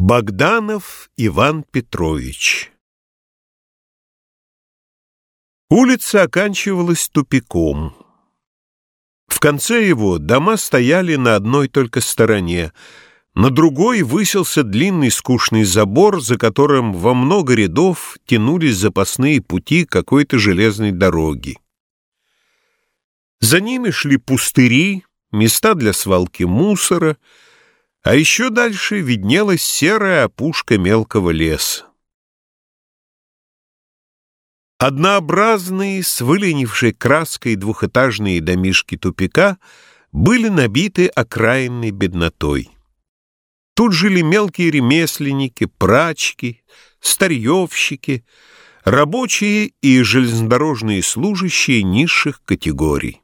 Богданов Иван Петрович Улица оканчивалась тупиком. В конце его дома стояли на одной только стороне, на другой высился длинный скучный забор, за которым во много рядов тянулись запасные пути какой-то железной дороги. За ними шли пустыри, места для свалки мусора — а еще дальше виднелась серая опушка мелкого леса. Однообразные, с выленившей краской двухэтажные домишки тупика были набиты окраинной беднотой. Тут жили мелкие ремесленники, прачки, старьевщики, рабочие и железнодорожные служащие низших категорий.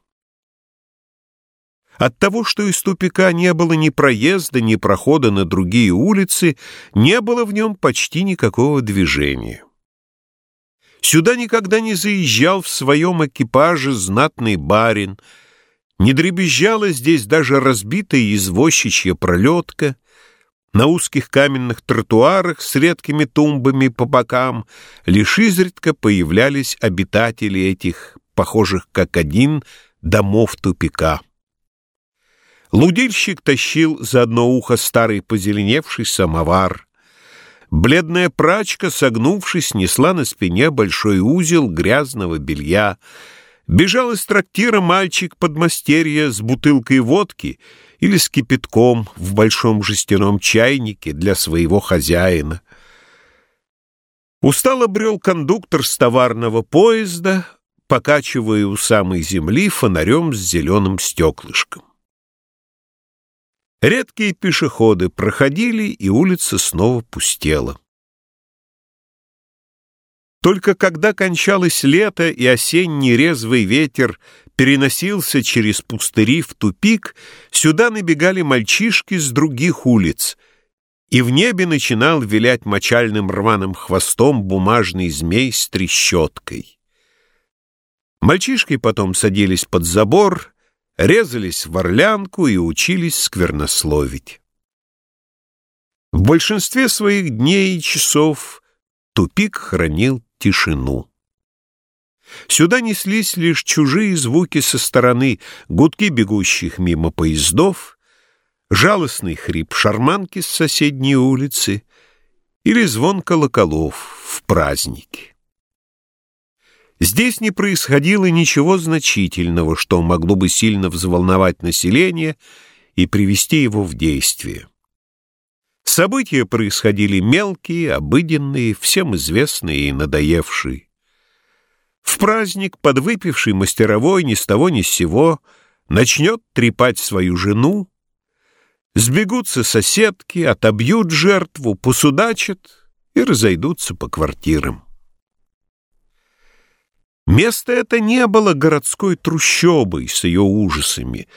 От того, что из тупика не было ни проезда, ни прохода на другие улицы, не было в нем почти никакого движения. Сюда никогда не заезжал в своем экипаже знатный барин, не дребезжала здесь даже разбитая извозчичья пролетка, на узких каменных тротуарах с редкими тумбами по бокам лишь изредка появлялись обитатели этих, похожих как один, домов тупика. Лудильщик тащил за одно ухо старый позеленевший самовар. Бледная прачка, согнувшись, несла на спине большой узел грязного белья. Бежал из трактира мальчик подмастерья с бутылкой водки или с кипятком в большом жестяном чайнике для своего хозяина. Устало брел кондуктор с товарного поезда, покачивая у самой земли фонарем с зеленым стеклышком. Редкие пешеходы проходили, и улица снова пустела. Только когда кончалось лето и осенний резвый ветер переносился через пустыри в тупик, сюда набегали мальчишки с других улиц, и в небе начинал вилять мочальным рваным хвостом бумажный змей с трещоткой. Мальчишки потом садились под забор резались в орлянку и учились сквернословить. В большинстве своих дней и часов тупик хранил тишину. Сюда неслись лишь чужие звуки со стороны, гудки бегущих мимо поездов, жалостный хрип шарманки с соседней улицы или звон колоколов в празднике. Здесь не происходило ничего значительного, что могло бы сильно взволновать население и привести его в действие. События происходили мелкие, обыденные, всем известные и надоевшие. В праздник подвыпивший мастеровой ни с того ни с сего начнет трепать свою жену, сбегутся соседки, отобьют жертву, посудачат и разойдутся по квартирам. Место это не было городской трущобой с ее ужасами.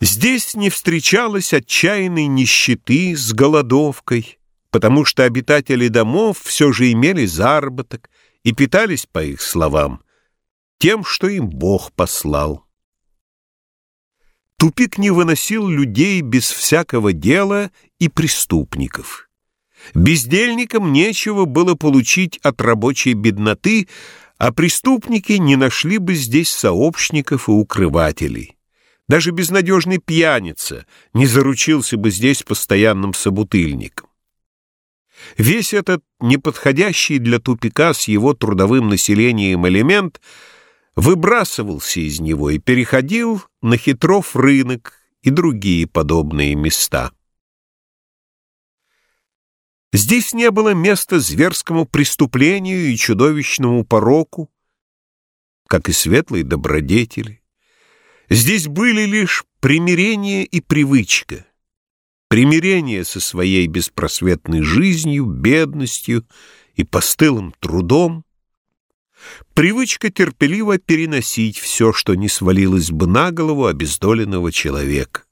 Здесь не встречалось отчаянной нищеты с голодовкой, потому что обитатели домов все же имели заработок и питались, по их словам, тем, что им Бог послал. Тупик не выносил людей без всякого дела и преступников. Бездельникам нечего было получить от рабочей бедноты, а преступники не нашли бы здесь сообщников и укрывателей. Даже безнадежный пьяница не заручился бы здесь постоянным собутыльником. Весь этот неподходящий для тупика с его трудовым населением элемент выбрасывался из него и переходил на хитров рынок и другие подобные места. Здесь не было места зверскому преступлению и чудовищному пороку, как и светлые добродетели. Здесь были лишь примирение и привычка. Примирение со своей беспросветной жизнью, бедностью и постылым трудом. Привычка терпеливо переносить все, что не свалилось бы на голову обездоленного человека.